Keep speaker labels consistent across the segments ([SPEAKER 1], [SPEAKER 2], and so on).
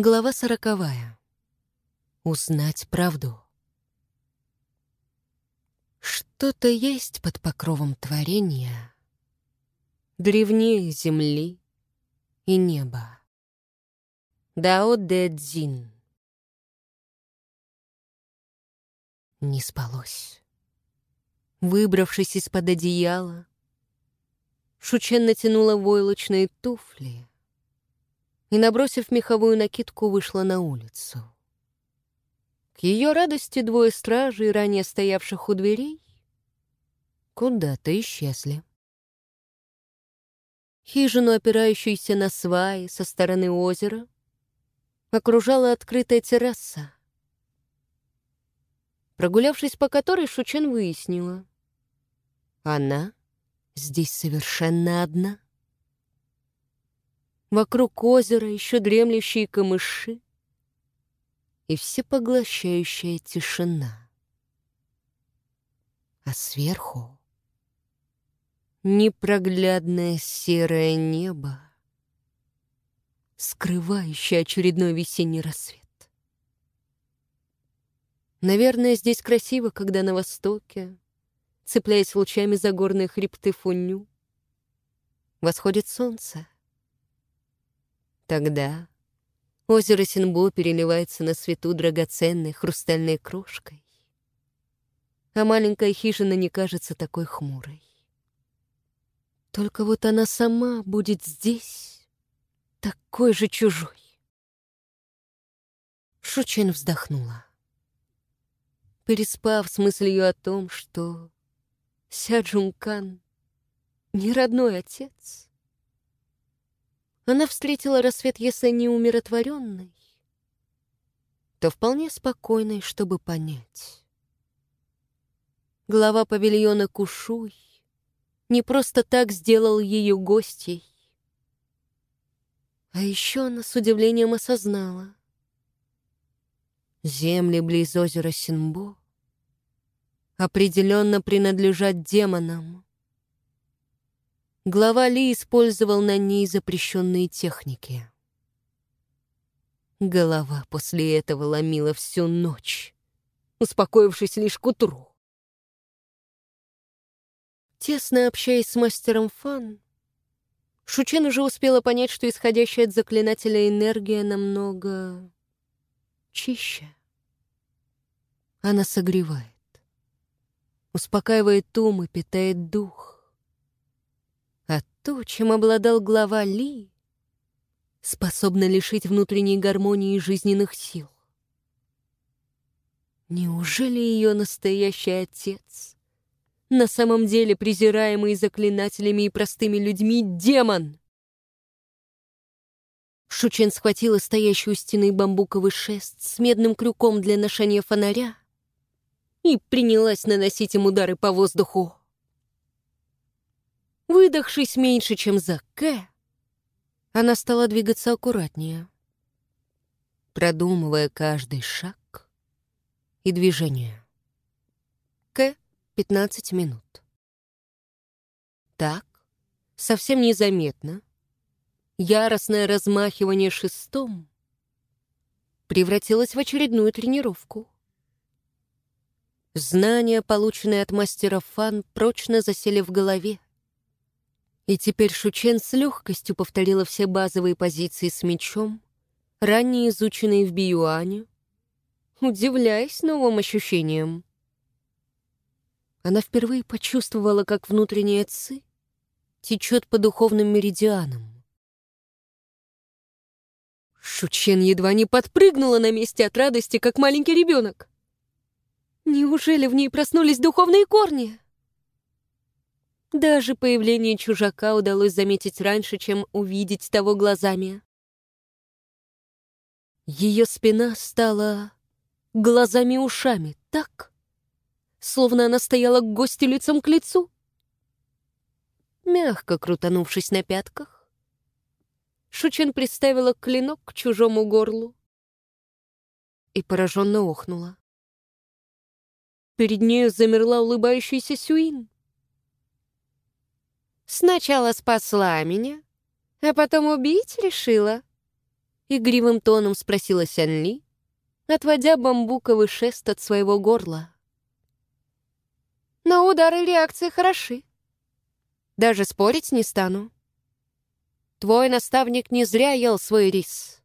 [SPEAKER 1] Глава сороковая. Узнать правду. Что-то есть под покровом творения, древнее земли и неба. Дао Дэ Цзин. Не спалось. Выбравшись из-под одеяла, Шучен натянула войлочные туфли и, набросив меховую накидку, вышла на улицу. К ее радости двое стражей, ранее стоявших у дверей, куда-то исчезли. Хижину, опирающуюся на сваи со стороны озера, окружала открытая терраса, прогулявшись по которой, Шучен выяснила. Она здесь совершенно одна. Вокруг озера еще дремлющие камыши и всепоглощающая тишина. А сверху непроглядное серое небо, скрывающее очередной весенний рассвет. Наверное, здесь красиво, когда на востоке, цепляясь лучами за горные хребты Фунню, восходит солнце — Тогда озеро Синбо переливается на свету драгоценной хрустальной крошкой, а маленькая хижина не кажется такой хмурой. Только вот она сама будет здесь, такой же чужой. Шучен вздохнула. Переспав с мыслью о том, что Ся Джункан не родной отец — она встретила рассвет, если не умиротворенный, то вполне спокойный, чтобы понять. Глава павильона Кушуй не просто так сделал ее гостей. А еще она с удивлением осознала. Земли близ озера Синбо определенно принадлежат демонам. Глава Ли использовал на ней запрещенные техники. Голова после этого ломила всю ночь, успокоившись лишь к утру. Тесно общаясь с мастером Фан, Шучен уже успела понять, что исходящая от заклинателя энергия намного чище. Она согревает, успокаивает ум и питает дух. То, чем обладал глава Ли, способно лишить внутренней гармонии жизненных сил. Неужели ее настоящий отец, на самом деле презираемый заклинателями и простыми людьми, демон? Шучен схватила стоящую у стены бамбуковый шест с медным крюком для ношения фонаря и принялась наносить им удары по воздуху. Выдохшись меньше, чем за «К», она стала двигаться аккуратнее, продумывая каждый шаг и движение. «К» — 15 минут. Так, совсем незаметно, яростное размахивание шестом превратилось в очередную тренировку. Знания, полученные от мастера Фан, прочно засели в голове. И теперь Шучен с легкостью повторила все базовые позиции с мечом, ранее изученные в Биюане, удивляясь новым ощущениям. Она впервые почувствовала, как внутренняя ци течет по духовным меридианам. Шучен едва не подпрыгнула на месте от радости, как маленький ребенок. Неужели в ней проснулись духовные корни? Даже появление чужака удалось заметить раньше, чем увидеть того глазами. Ее спина стала глазами-ушами так, словно она стояла к гостю лицом к лицу. Мягко крутанувшись на пятках, Шучен приставила клинок к чужому горлу и пораженно охнула. Перед нею замерла улыбающаяся Сюин. Сначала спасла меня, а потом убить решила. — игривым тоном спросила Сянли, отводя бамбуковый шест от своего горла. «Но удары реакции хороши. Даже спорить не стану. Твой наставник не зря ел свой рис».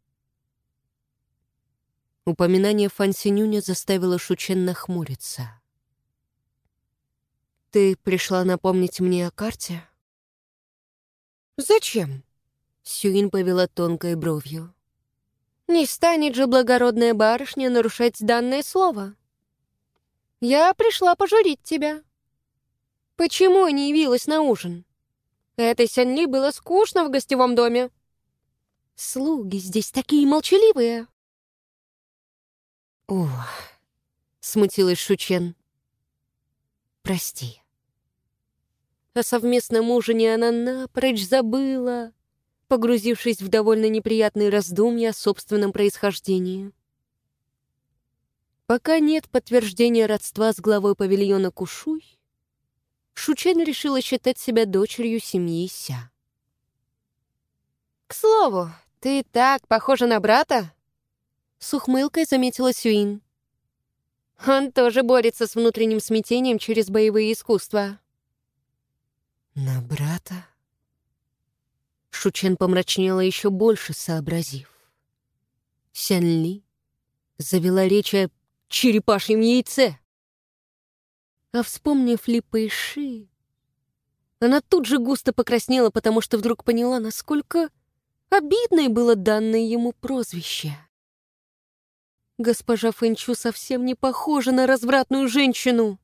[SPEAKER 1] Упоминание Фан Синюня заставило Шучен нахмуриться. «Ты пришла напомнить мне о карте?» «Зачем?» — Сюин повела тонкой бровью. «Не станет же благородная барышня нарушать данное слово. Я пришла пожурить тебя. Почему не явилась на ужин? Этой Сянли было скучно в гостевом доме. Слуги здесь такие молчаливые». «О!» — смутилась Шучен. «Прости». О совместном ужине она напрочь забыла, погрузившись в довольно неприятные раздумья о собственном происхождении. Пока нет подтверждения родства с главой павильона Кушуй, Шучен решила считать себя дочерью семьи Ся. «К слову, ты так похожа на брата?» С ухмылкой заметила Сюин. «Он тоже борется с внутренним смятением через боевые искусства».
[SPEAKER 2] «На брата?»
[SPEAKER 1] Шучен помрачнела еще больше, сообразив. Сянли завела речь о черепашьем яйце. А вспомнив Ли Пэйши, она тут же густо покраснела, потому что вдруг поняла, насколько обидное было данное ему прозвище. Госпожа Фэнчу совсем не похожа на развратную женщину.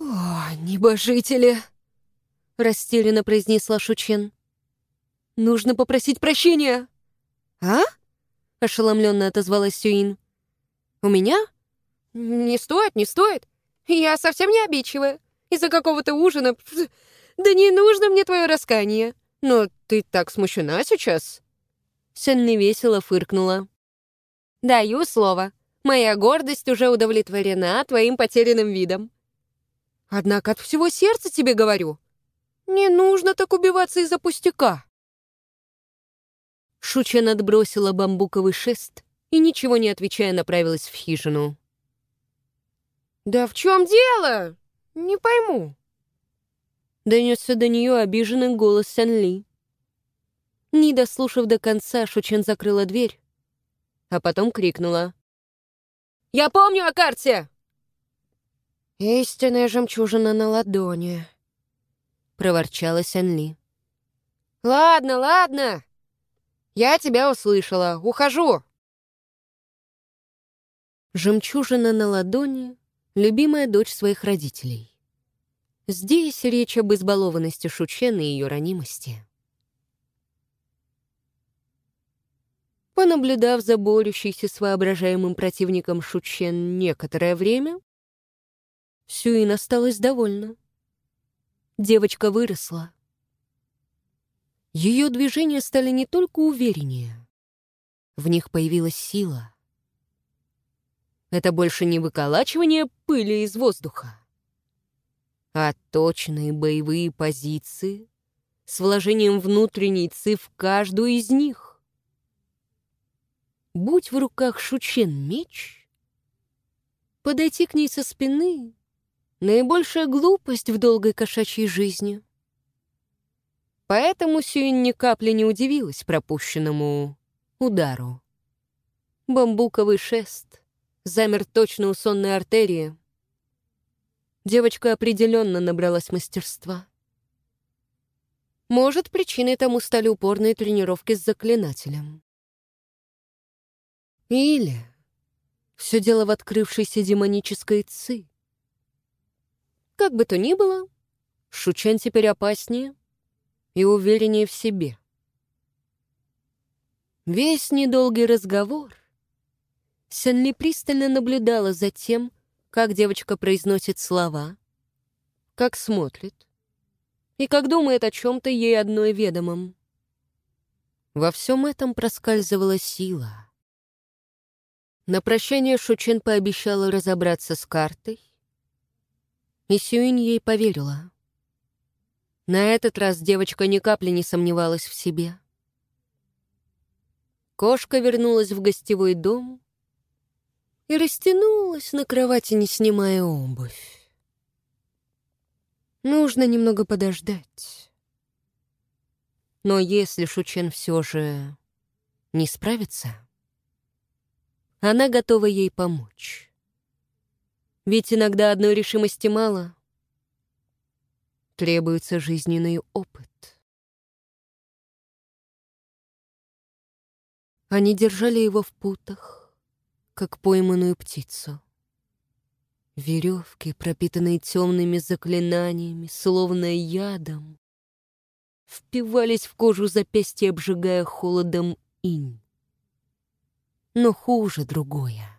[SPEAKER 1] «О, небожители!» — растерянно произнесла Шучен. «Нужно попросить прощения!» «А?» — ошеломленно отозвалась Сюин. «У меня? Не стоит, не стоит. Я совсем не обидчивая. Из-за какого-то ужина... Да не нужно мне твое раскание. Но ты так смущена сейчас». Сенли весело фыркнула. «Даю слово. Моя гордость уже удовлетворена твоим потерянным видом. Однако от всего сердца тебе говорю, не нужно так убиваться из-за пустяка. Шучен отбросила бамбуковый шест и, ничего не отвечая, направилась в хижину. «Да в чем дело? Не пойму». Донесся до нее обиженный голос Сен-Ли. Не дослушав до конца, Шучен закрыла дверь, а потом крикнула. «Я помню о карте!» «Истинная жемчужина на ладони», — проворчала Сенли. «Ладно, ладно. Я тебя услышала. Ухожу». Жемчужина на ладони — любимая дочь своих родителей. Здесь речь об избалованности Шучен и ее ранимости. Понаблюдав за борющейся с воображаемым противником Шучен некоторое время, Сюин осталась довольна. Девочка выросла. Ее движения стали не только увереннее. В них появилась сила. Это больше не выколачивание пыли из воздуха, а точные боевые позиции с вложением внутренней ци в каждую из них. Будь в руках Шучен меч, подойти к ней со спины наибольшая глупость в долгой кошачьей жизни. Поэтому Сюин ни капли не удивилась пропущенному удару. Бамбуковый шест замер точно у сонной артерии. Девочка определенно набралась мастерства. Может, причиной тому стали упорные тренировки с заклинателем. Или все дело в открывшейся демонической ци. Как бы то ни было, Шучен теперь опаснее и увереннее в себе. Весь недолгий разговор Сенли пристально наблюдала за тем, как девочка произносит слова, как смотрит и как думает о чем-то ей одной ведомом. Во всем этом проскальзывала сила. На прощание Шучен пообещала разобраться с картой, и Сюинь ей поверила. На этот раз девочка ни капли не сомневалась в себе. Кошка вернулась в гостевой дом и растянулась на кровати, не снимая обувь. Нужно немного подождать. Но если Шучен все же не справится, она готова ей помочь. Ведь иногда одной решимости мало. Требуется жизненный опыт. Они держали его в путах, как пойманную птицу. Веревки, пропитанные темными заклинаниями, словно ядом, впивались в кожу запястья, обжигая холодом инь. Но хуже другое.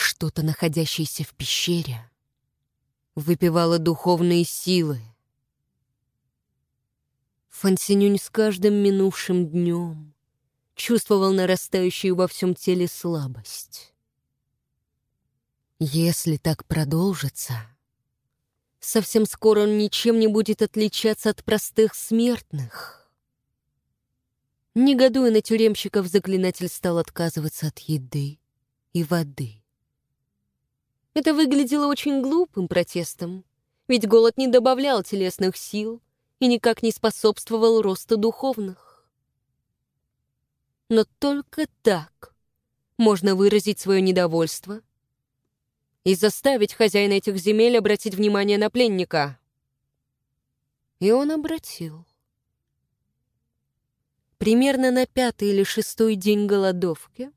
[SPEAKER 1] Что-то, находящееся в пещере, выпивало духовные силы. Фансинюнь с каждым минувшим днем чувствовал нарастающую во всем теле слабость. Если так продолжится, совсем скоро он ничем не будет отличаться от простых смертных. Негодуя на тюремщиков, заклинатель стал отказываться от еды и воды. Это выглядело очень глупым протестом, ведь голод не добавлял телесных сил и никак не способствовал росту духовных. Но только так можно выразить свое недовольство и заставить хозяина этих земель обратить внимание на пленника. И он обратил. Примерно на пятый или шестой день голодовки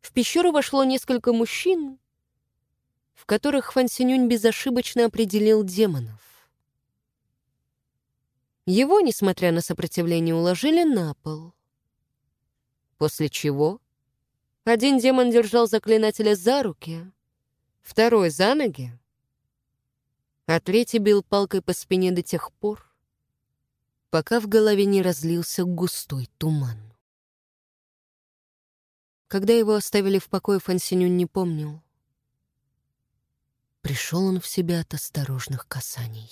[SPEAKER 1] в пещеру вошло несколько мужчин в которых Фан безошибочно определил демонов. Его, несмотря на сопротивление, уложили на пол. После чего один демон держал заклинателя за руки, второй — за ноги, а третий бил палкой по спине до тех пор, пока в голове не разлился густой туман. Когда его оставили в покое, Фансинюн не помнил. Пришел он в себя от осторожных касаний.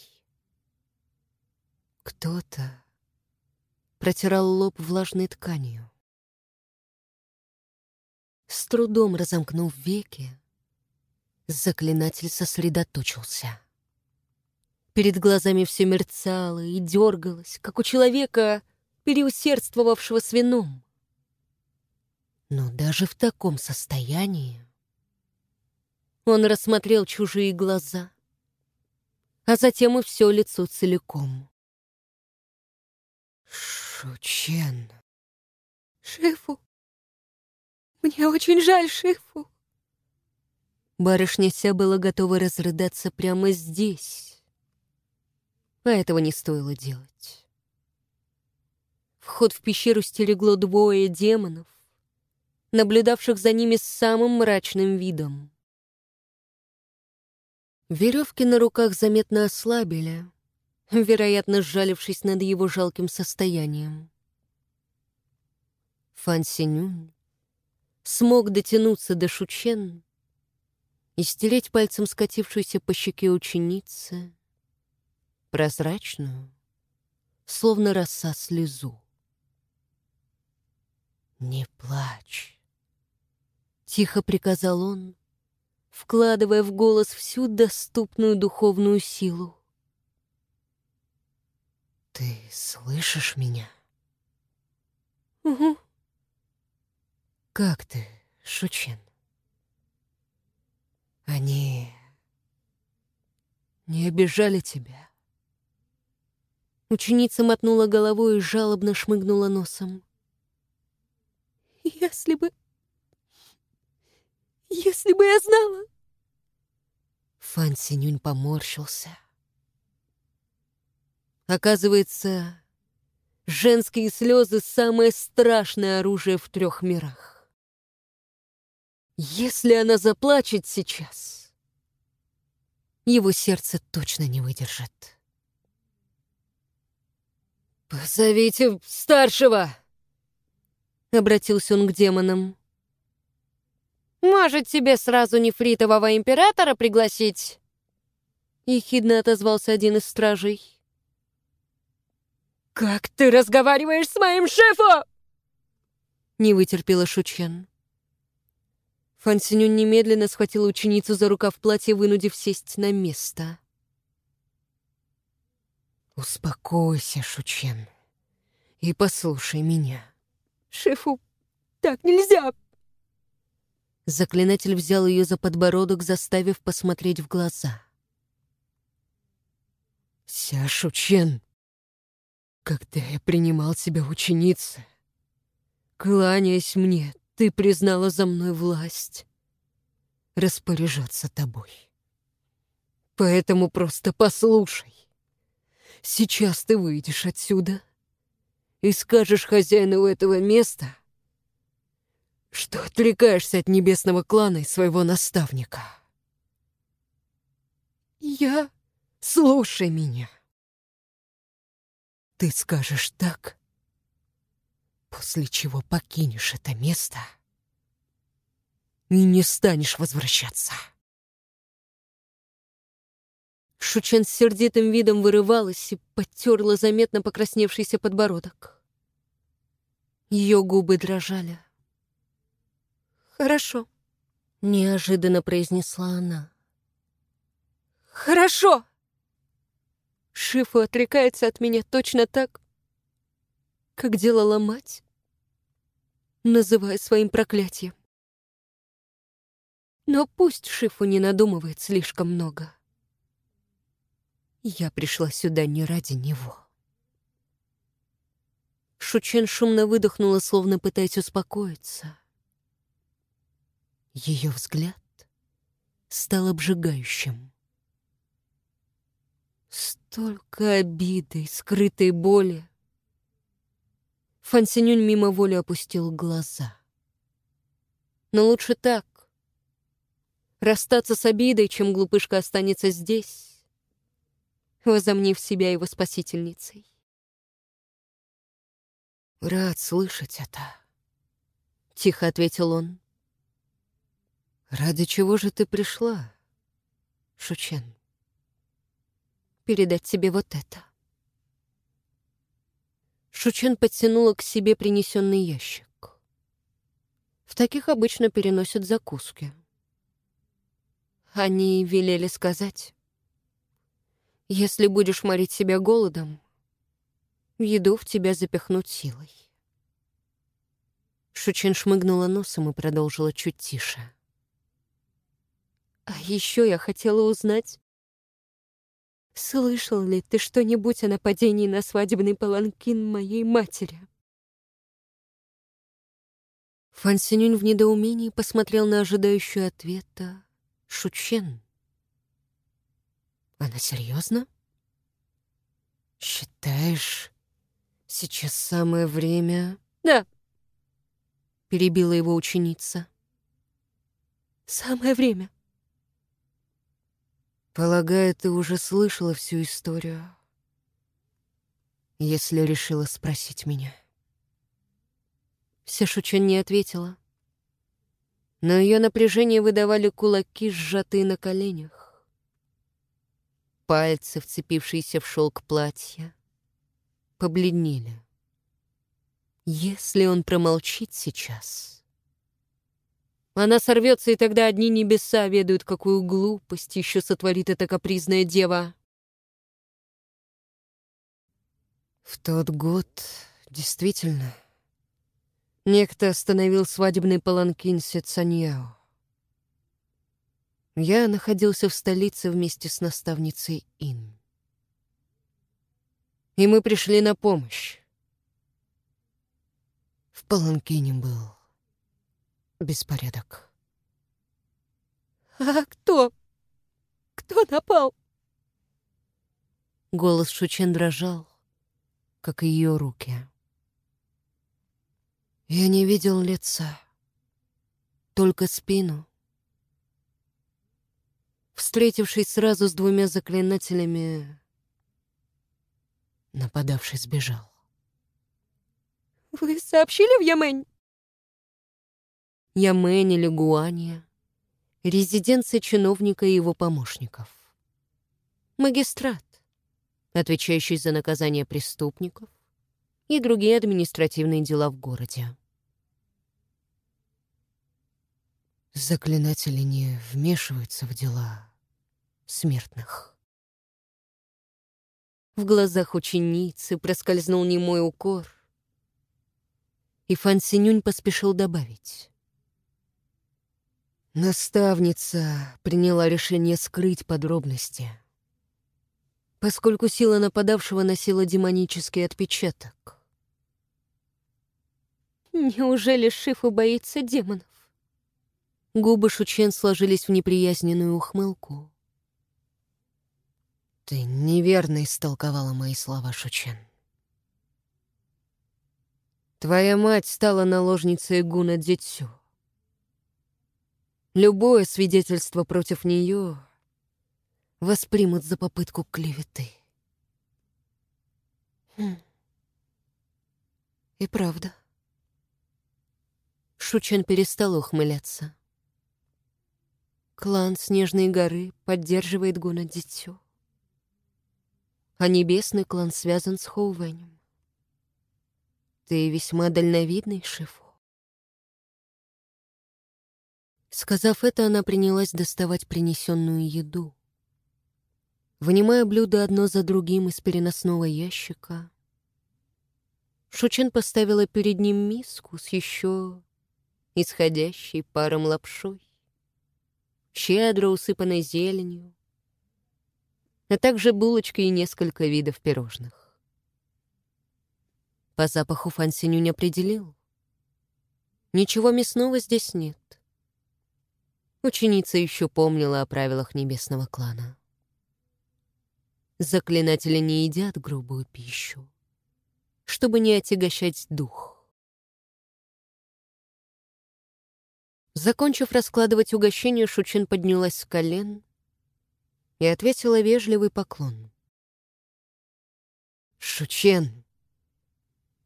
[SPEAKER 1] Кто-то протирал лоб влажной тканью. С трудом разомкнув веки, заклинатель сосредоточился. Перед глазами все мерцало и дергалось, как у человека, переусердствовавшего с вином. Но даже в таком состоянии он рассмотрел чужие глаза, а затем и все лицо целиком.
[SPEAKER 2] Шучен.
[SPEAKER 1] Шифу. Мне очень жаль Шифу. Барышня вся была готова разрыдаться прямо здесь. А этого не стоило делать. Вход в пещеру стерегло двое демонов, наблюдавших за ними с самым мрачным видом. Веревки на руках заметно ослабили, вероятно, сжалившись над его жалким состоянием. Фан Синюнь смог дотянуться до Шучен и стереть пальцем скатившуюся по щеке ученицы, прозрачную, словно роса слезу.
[SPEAKER 2] «Не плачь», —
[SPEAKER 1] тихо приказал он, вкладывая в голос всю доступную духовную силу.
[SPEAKER 2] «Ты слышишь меня?»
[SPEAKER 1] «Угу».
[SPEAKER 2] «Как ты, Шучин?» «Они не обижали тебя?»
[SPEAKER 1] Ученица мотнула головой и жалобно шмыгнула носом. «Если бы... если бы я знала...»
[SPEAKER 2] Фан Синюнь поморщился.
[SPEAKER 1] Оказывается, женские слезы — самое страшное оружие в трех мирах. Если она заплачет сейчас, его сердце точно не выдержит. «Позовите старшего!» — обратился он к демонам. «Может, тебе сразу нефритового императора пригласить?» Ехидно отозвался один из стражей. «Как ты разговариваешь с моим шефом?» Не вытерпела Шучен. Фан Синюнь немедленно схватила ученицу за рукав платья, вынудив сесть на место.
[SPEAKER 2] «Успокойся, Шучен, и послушай меня».
[SPEAKER 1] «Шифу, так нельзя!»
[SPEAKER 2] Заклинатель взял ее за подбородок, заставив посмотреть в глаза. «Ся Шучен, когда я принимал тебя ученицей, кланяясь мне, ты признала за мной власть распоряжаться тобой. Поэтому просто послушай. Сейчас ты выйдешь отсюда и скажешь хозяину этого места, что отрекаешься от небесного клана и своего наставника. Я... Слушай меня. Ты скажешь так, после чего покинешь это место и не станешь возвращаться.
[SPEAKER 1] Шучен с сердитым видом вырывалась и потерла заметно покрасневшийся подбородок. Ее губы дрожали. «Хорошо», — неожиданно произнесла она. «Хорошо!» Шифу отрекается от меня точно так, как делала мать, называя своим проклятием. Но пусть Шифу не надумывает слишком много. Я пришла сюда не ради него. Шучен шумно выдохнула, словно пытаясь успокоиться. Ее взгляд стал обжигающим. Столько обиды и скрытой боли. Фансинюнь мимо воли опустил глаза. Но лучше так. Расстаться с обидой, чем глупышка останется здесь, возомнив себя его спасительницей.
[SPEAKER 2] «Рад слышать это», —
[SPEAKER 1] тихо ответил он.
[SPEAKER 2] «Ради чего же ты пришла, Шучен?»
[SPEAKER 1] «Передать тебе вот это». Шучен подтянула к себе принесенный ящик. В таких обычно переносят закуски. Они велели сказать, если будешь морить себя голодом, еду в тебя запихнут силой. Шучен шмыгнула носом и продолжила чуть тише. А еще я хотела узнать, Слышал ли ты что-нибудь о нападении на свадебный паланкин моей матери? Фан Синюнь в недоумении посмотрел на ожидающую ответа Шучен.
[SPEAKER 2] Она серьезно? Считаешь, сейчас самое время...
[SPEAKER 1] Да, перебила его ученица. Самое время.
[SPEAKER 2] Полагаю, ты уже слышала всю историю, если решила спросить меня.
[SPEAKER 1] Вся Шучен не ответила. Но ее напряжение выдавали кулаки, сжатые на коленях. Пальцы, вцепившиеся в шелк платья, побледнели. Если он промолчит сейчас, она сорвется, и тогда одни небеса ведают, какую глупость еще сотворит эта капризная дева.
[SPEAKER 2] В тот год, действительно, некто остановил свадебный паланкин Сецаньяо. Я находился в столице вместе с наставницей Ин. И мы пришли на помощь. В паланкине был беспорядок.
[SPEAKER 1] «А кто? Кто напал?»
[SPEAKER 2] Голос Шучен дрожал, как и ее руки. Я не видел лица, только спину. Встретившись сразу с двумя заклинателями, нападавший сбежал.
[SPEAKER 1] «Вы сообщили в Ямэнь?»
[SPEAKER 2] Ямэнь или Гуанья, резиденция чиновника и его помощников. Магистрат, отвечающий за наказание преступников и другие административные дела в городе. Заклинатели не вмешиваются в дела смертных.
[SPEAKER 1] В глазах ученицы проскользнул немой укор, и Фан Синюнь поспешил добавить.
[SPEAKER 2] Наставница приняла решение скрыть подробности, поскольку сила нападавшего носила демонический отпечаток.
[SPEAKER 1] Неужели Шифу боится демонов? Губы Шучен сложились в неприязненную ухмылку.
[SPEAKER 2] Ты неверно истолковала мои слова, Шучен. Твоя мать стала наложницей Гуна Дитсю. Любое свидетельство против нее воспримут за попытку клеветы.
[SPEAKER 1] Хм. И правда. Шучен перестал ухмыляться. Клан Снежной горы поддерживает Гуна Дитсю. А небесный клан связан с Хоувенем. Ты весьма дальновидный, Шифу. Сказав это, она принялась доставать принесенную еду. Вынимая блюда одно за другим из переносного ящика, Шучен поставила перед ним миску с еще исходящей паром лапшой щедро усыпанной зеленью, а также булочки и несколько видов пирожных. По запаху Фан не определил. Ничего мясного здесь нет. Ученица еще помнила о правилах небесного клана. Заклинатели не едят грубую пищу, чтобы не отягощать дух. Закончив раскладывать угощение, Шучин поднялась с колен и ответила вежливый поклон. «Шучен!»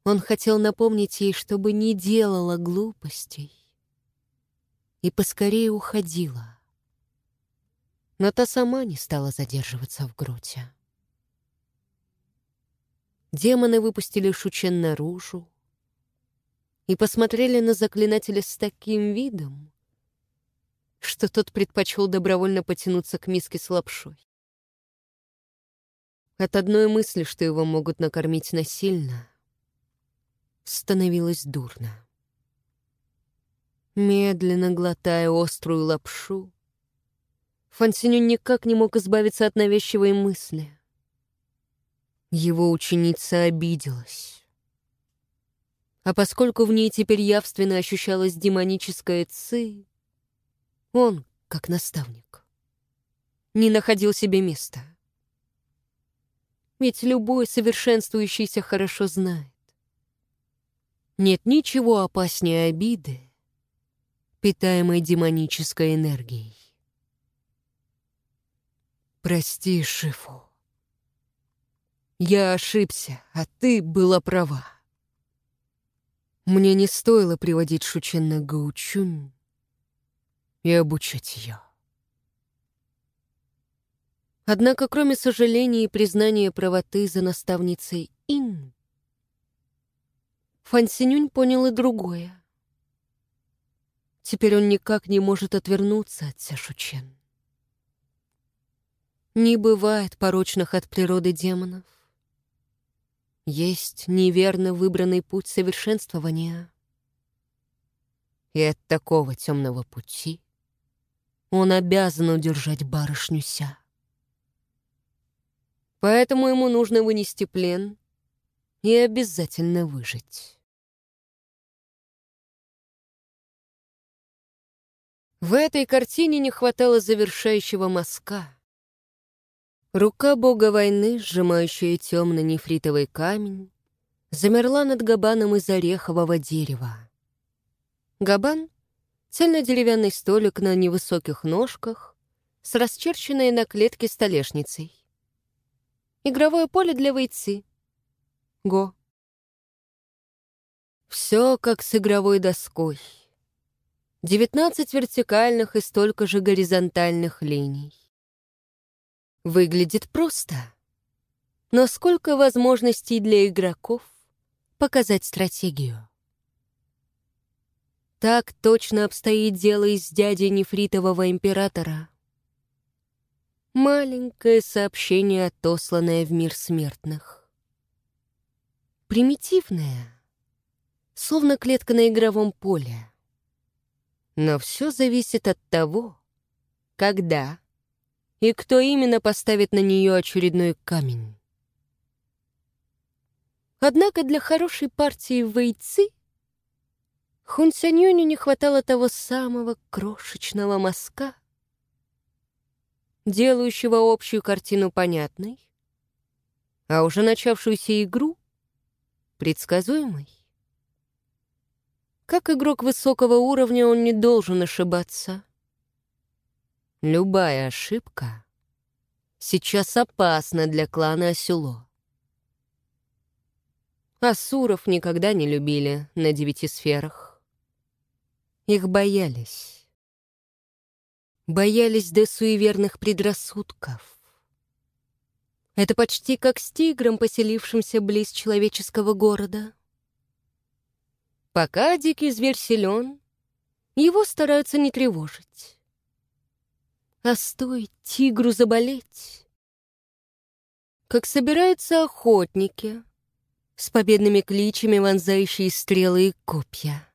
[SPEAKER 1] Он хотел напомнить ей, чтобы не делала глупостей и поскорее уходила. Но та сама не стала задерживаться в гроте. Демоны выпустили Шучен наружу, и посмотрели на заклинателя с таким видом, что тот предпочел добровольно потянуться к миске с лапшой. От одной мысли, что его могут накормить насильно, становилось дурно. Медленно глотая острую лапшу, Фансиню никак не мог избавиться от навязчивой мысли. Его ученица обиделась. А поскольку в ней теперь явственно ощущалась демоническая ци, он, как наставник, не находил себе места. Ведь любой совершенствующийся хорошо знает. Нет ничего опаснее обиды, питаемой демонической энергией. Прости, Шифу. Я ошибся, а ты была права. Мне не стоило приводить Шучен на Гаучунь и обучать ее. Однако, кроме сожаления и признания правоты за наставницей Ин, Фан Синюнь понял и другое. Теперь он никак не может отвернуться от Сяшучен. Не бывает порочных от природы демонов. Есть неверно выбранный путь совершенствования. И от такого темного пути он обязан удержать барышню Ся. Поэтому ему нужно вынести плен и обязательно выжить. В этой картине не хватало завершающего мазка. Рука бога войны, сжимающая темный нефритовый камень, замерла над габаном из орехового дерева. Габан — цельнодеревянный столик на невысоких ножках с расчерченной на клетке столешницей. Игровое поле для войцы. Го. Все как с игровой доской. Девятнадцать вертикальных и столько же горизонтальных линий. Выглядит просто. Но сколько возможностей для игроков показать стратегию. Так точно обстоит дело и с дядей нефритового императора. Маленькое сообщение, отосланное в мир смертных. Примитивное, словно клетка на игровом поле. Но все зависит от того, когда и кто именно поставит на нее очередной камень. Однако для хорошей партии вейцы Хун Сянюню не хватало того самого крошечного мазка, делающего общую картину понятной, а уже начавшуюся игру предсказуемой. Как игрок высокого уровня он не должен ошибаться. Любая ошибка сейчас опасна для клана Асюло. Асуров никогда не любили на девяти сферах. Их боялись. Боялись до суеверных предрассудков. Это почти как с тигром, поселившимся близ человеческого города. Пока дикий зверь силен, его стараются не тревожить. А стоит тигру заболеть, как собираются охотники с победными кличами, вонзающие стрелы и копья.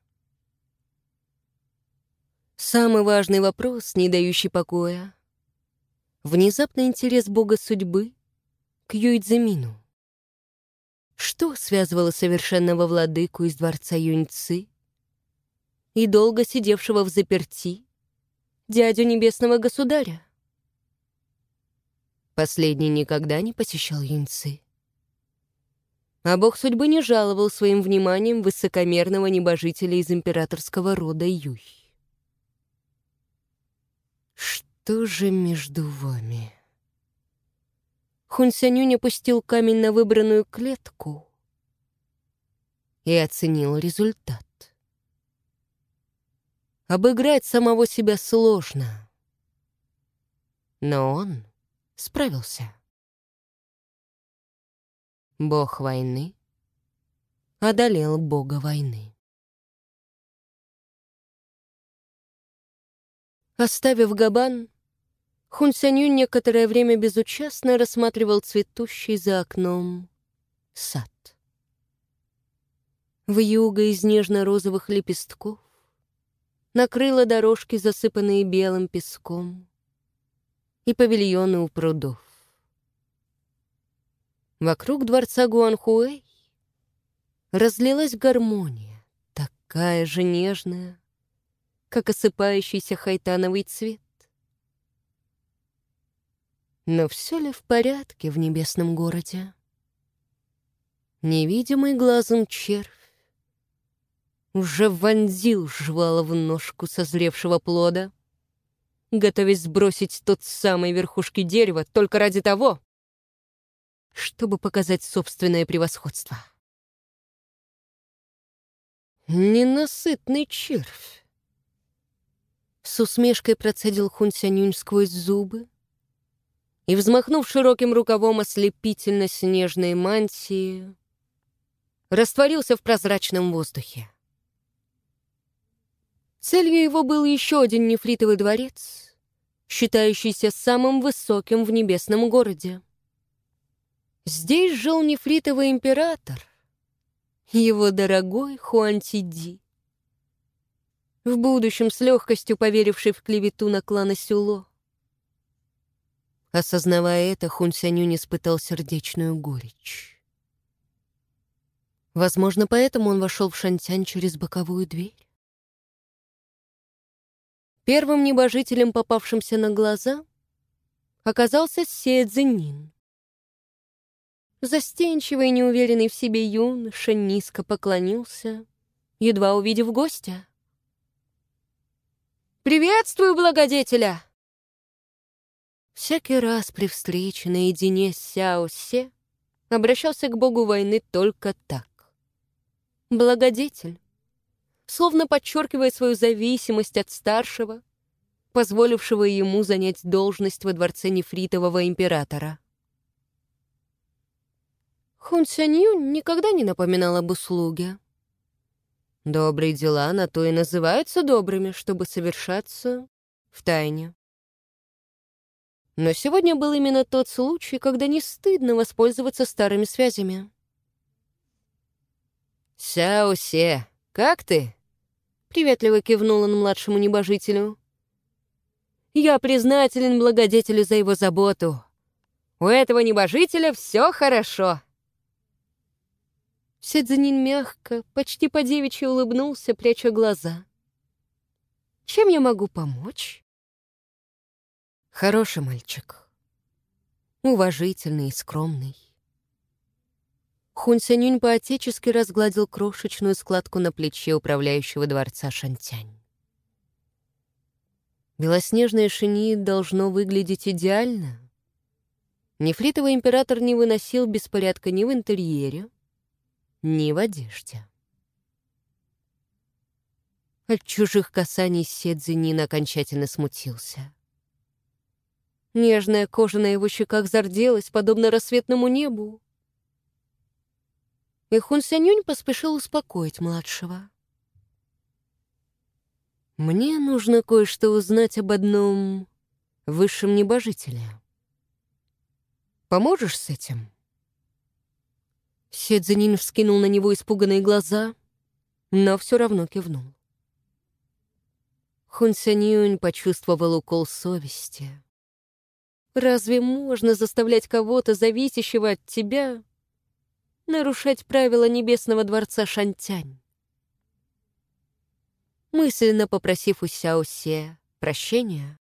[SPEAKER 1] Самый важный вопрос, не дающий покоя — внезапный интерес бога судьбы к Юйдземину. Что связывало совершенного владыку из дворца Юньцы и долго сидевшего в заперти дядю небесного государя. Последний никогда не посещал юнцы. А бог судьбы не жаловал своим вниманием высокомерного небожителя из императорского рода Юй. Что же между вами? Хунсянюнь опустил камень на выбранную клетку и оценил результат. Обыграть самого себя сложно. Но он справился. Бог войны одолел бога войны. Оставив Габан, Хунсяню некоторое время безучастно рассматривал цветущий за окном сад. В юго из нежно-розовых лепестков накрыла дорожки, засыпанные белым песком, и павильоны у прудов. Вокруг дворца Гуанхуэй разлилась гармония, такая же нежная, как осыпающийся хайтановый цвет. Но все ли в порядке в небесном городе? Невидимый глазом червь уже вонзил жвало в ножку созревшего плода, готовясь сбросить тот самый верхушки дерева только ради того, чтобы показать собственное превосходство. Ненасытный червь. С усмешкой процедил Хунсянюнь сквозь зубы и, взмахнув широким рукавом ослепительно-снежной мантии, растворился в прозрачном воздухе. Целью его был еще один нефритовый дворец, считающийся самым высоким в небесном городе. Здесь жил нефритовый император, его дорогой Хуантиди, в будущем с легкостью поверивший в клевету на клана Сюло. Осознавая это, Хун Сянюнь испытал сердечную горечь. Возможно, поэтому он вошел в Шантянь через боковую дверь. Первым небожителем, попавшимся на глаза, оказался Се Цзинин. Застенчивый и неуверенный в себе юноша низко поклонился, едва увидев гостя. «Приветствую, благодетеля!» Всякий раз при встрече наедине с Сяо Се обращался к богу войны только так. Благодетель словно подчеркивая свою зависимость от старшего, позволившего ему занять должность во дворце нефритового императора. Хун Сянью никогда не напоминал об услуге. Добрые дела на то и называются добрыми, чтобы совершаться в тайне. Но сегодня был именно тот случай, когда не стыдно воспользоваться старыми связями. «Сяо-се, как ты?» — приветливо кивнул он младшему небожителю. «Я признателен благодетелю за его заботу. У этого небожителя все хорошо». Седзанин мягко, почти по-девичьи улыбнулся, пряча глаза. «Чем я могу помочь?» «Хороший мальчик. Уважительный и скромный. Хун Сянюнь поотечески разгладил крошечную складку на плече управляющего дворца Шантянь. Белоснежное шини должно выглядеть идеально. Нефритовый император не выносил беспорядка ни в интерьере, ни в одежде. От чужих касаний Седзинин окончательно смутился. Нежная кожа на его щеках зарделась, подобно рассветному небу. И Хун Сянюнь поспешил успокоить младшего. «Мне нужно кое-что узнать об одном высшем небожителе. Поможешь с этим?» Седзинин вскинул на него испуганные глаза, но все равно кивнул. Хун Сянюнь почувствовал укол совести. «Разве можно заставлять кого-то, зависящего от тебя, нарушать правила Небесного дворца Шантянь. Мысленно попросив у Сяосе прощения,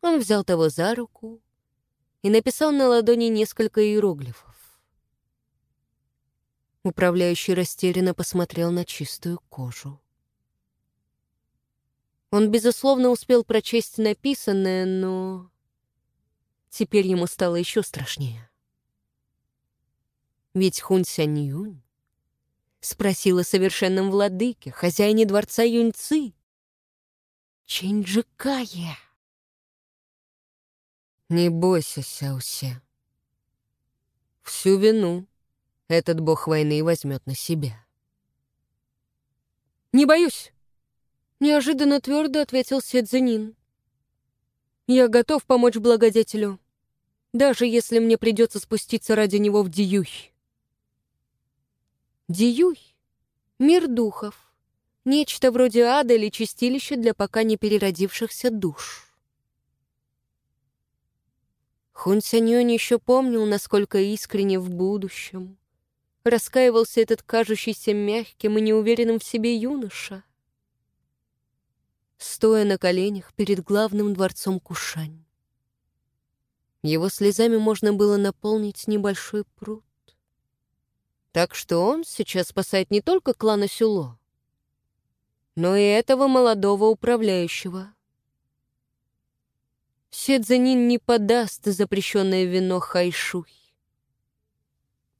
[SPEAKER 1] он взял того за руку и написал на ладони несколько иероглифов. Управляющий растерянно посмотрел на чистую кожу. Он, безусловно, успел прочесть написанное, но теперь ему стало еще страшнее. Ведь Хун Сянь Юнь спросила совершенном владыке, хозяине дворца Юньцы, Чинджикае. Не бойся, Сяусе. Всю вину этот бог войны возьмет на себя. «Не боюсь», — неожиданно твердо ответил Седзинин. «Я готов помочь благодетелю, даже если мне придется спуститься ради него в Диюй». Диюй — мир духов, нечто вроде ада или чистилища для пока не переродившихся душ. Хун Сяньонь еще помнил, насколько искренне в будущем раскаивался этот кажущийся мягким и неуверенным в себе юноша, стоя на коленях перед главным дворцом Кушань. Его слезами можно было наполнить небольшой пруд. Так что он сейчас спасает не только клана Сюло, но и этого молодого управляющего. Седзанин не подаст запрещенное вино Хайшуй.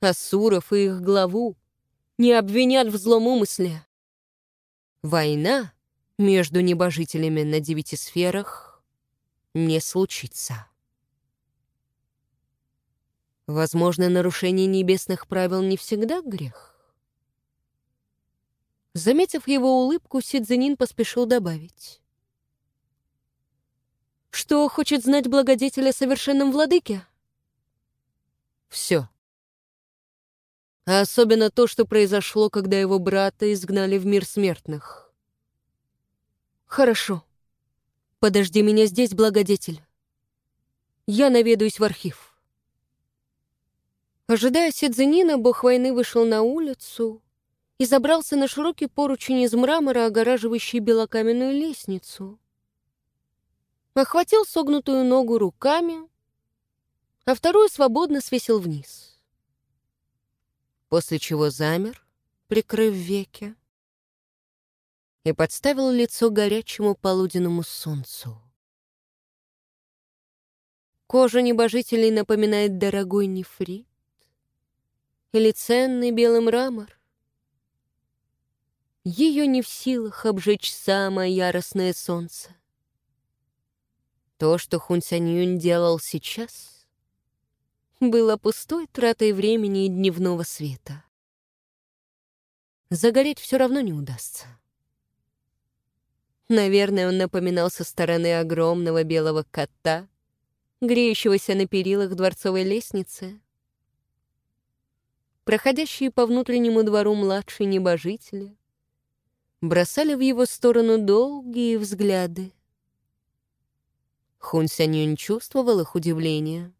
[SPEAKER 1] Асуров и их главу не обвинят в злом умысле. Война между небожителями на девяти сферах не случится. Возможно, нарушение небесных правил не всегда грех. Заметив его улыбку, Сидзенин поспешил добавить. «Что хочет знать благодетель о совершенном владыке?» «Все. А особенно то, что произошло, когда его брата изгнали в мир смертных». «Хорошо. Подожди меня здесь, благодетель. Я наведаюсь в архив». Ожидая Седзенина, бог войны вышел на улицу и забрался на широкий поручень из мрамора, огораживающий белокаменную лестницу. Охватил согнутую ногу руками, а вторую свободно свесил вниз. После чего замер, прикрыв веки, и подставил лицо горячему полуденному солнцу. Кожа небожителей напоминает дорогой нефрит, или ценный белый мрамор. Ее не в силах обжечь самое яростное солнце. То, что Хун делал сейчас, было пустой тратой времени и дневного света. загореть все равно не удастся. Наверное, он напоминал со стороны огромного белого кота, греющегося на перилах дворцовой лестницы. Проходящие по внутреннему двору младшие небожители бросали в его сторону долгие взгляды. Хун Сянюнь чувствовал их удивление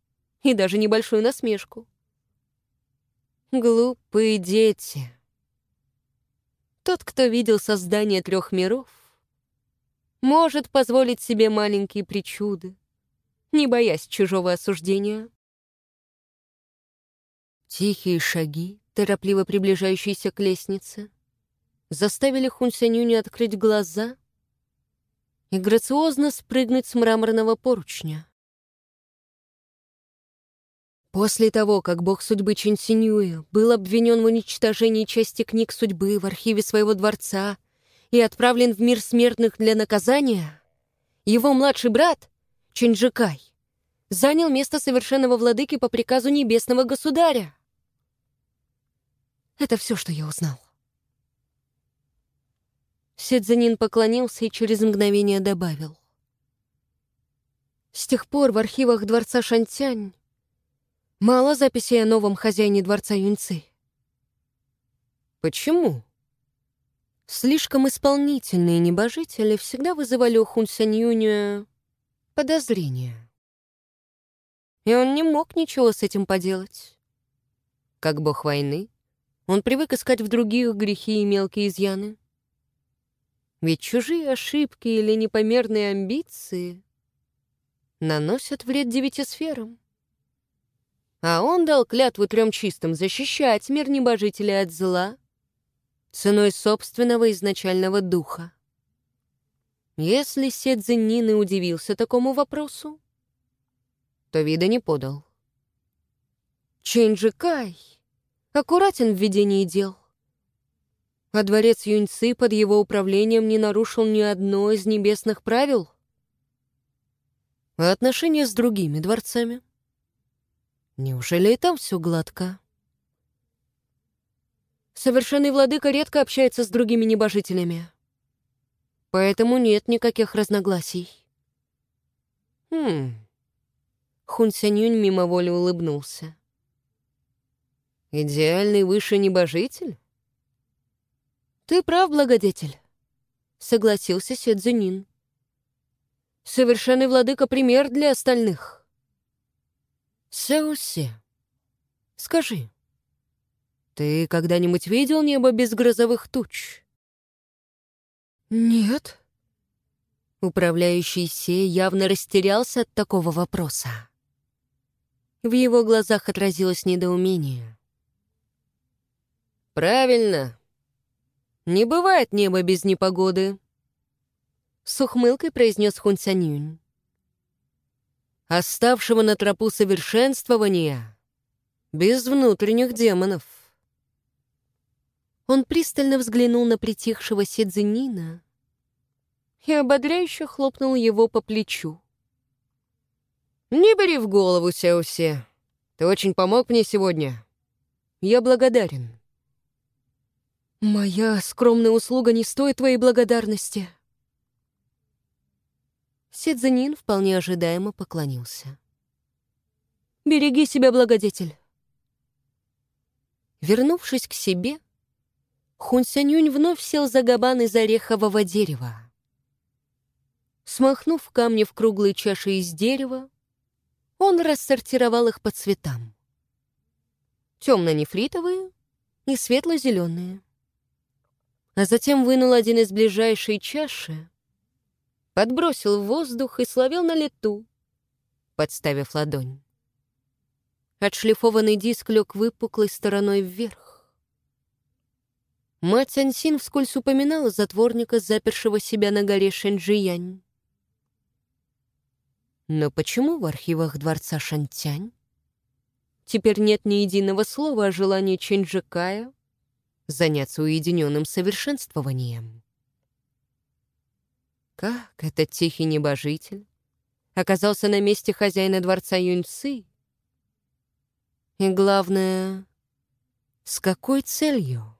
[SPEAKER 1] и даже небольшую насмешку. Глупые дети. Тот, кто видел создание трех миров, может позволить себе маленькие причуды, не боясь чужого осуждения. Тихие шаги, торопливо приближающиеся к лестнице, заставили Хунсянюни открыть глаза и грациозно спрыгнуть с мраморного поручня. После того, как бог судьбы Чинсинюя был обвинен в уничтожении части книг судьбы в архиве своего дворца и отправлен в мир смертных для наказания, его младший брат, Чинджикай, занял место совершенного владыки по приказу небесного государя. Это все, что я узнал. Седзанин поклонился и через мгновение добавил. С тех пор в архивах дворца Шантянь мало записей о новом хозяине дворца Юньцы. Почему? Слишком исполнительные небожители всегда вызывали у Хун Сянь Юня подозрения. И он не мог ничего с этим поделать. Как бог войны, он привык искать в других грехи и мелкие изъяны. Ведь чужие ошибки или непомерные амбиции наносят вред девяти сферам. А он дал клятву трем чистым защищать мир небожителей от зла ценой собственного изначального духа. Если Седзинин и удивился такому вопросу, то вида не подал. Чэнджи Кай аккуратен в ведении дел а дворец Юньцы под его управлением не нарушил ни одно из небесных правил? А отношения с другими дворцами? Неужели и там все гладко? Совершенный владыка редко общается с другими небожителями. Поэтому нет никаких разногласий. Хм. Хун Сянюнь мимоволи улыбнулся. Идеальный высший небожитель? «Ты прав, благодетель», — согласился Седзунин. «Совершенный владыка пример для остальных». Сеусе, скажи, ты когда-нибудь видел небо без грозовых туч?» «Нет». Управляющий Се явно растерялся от такого вопроса. В его глазах отразилось недоумение. «Правильно», «Не бывает неба без непогоды», — с ухмылкой произнес Хун Сянюнь. «Оставшего на тропу совершенствования без внутренних демонов». Он пристально взглянул на притихшего Седзинина и ободряюще хлопнул его по плечу. «Не бери в голову, Сяосе. Ты очень помог мне сегодня. Я благодарен». «Моя скромная услуга не стоит твоей благодарности». Седзанин вполне ожидаемо поклонился. «Береги себя, благодетель». Вернувшись к себе, Хун вновь сел за габан из орехового дерева. Смахнув камни в круглые чаши из дерева, он рассортировал их по цветам. Темно-нефритовые и светло-зеленые а затем вынул один из ближайшей чаши, подбросил в воздух и словил на лету, подставив ладонь. Отшлифованный диск лег выпуклой стороной вверх. Мать Ансин вскользь упоминала затворника, запершего себя на горе Шэньчжиянь. Но почему в архивах дворца Шантянь теперь нет ни единого слова о желании Чинджикая заняться уединенным совершенствованием. Как этот тихий небожитель оказался на месте хозяина дворца Юньцы? И главное, с какой целью?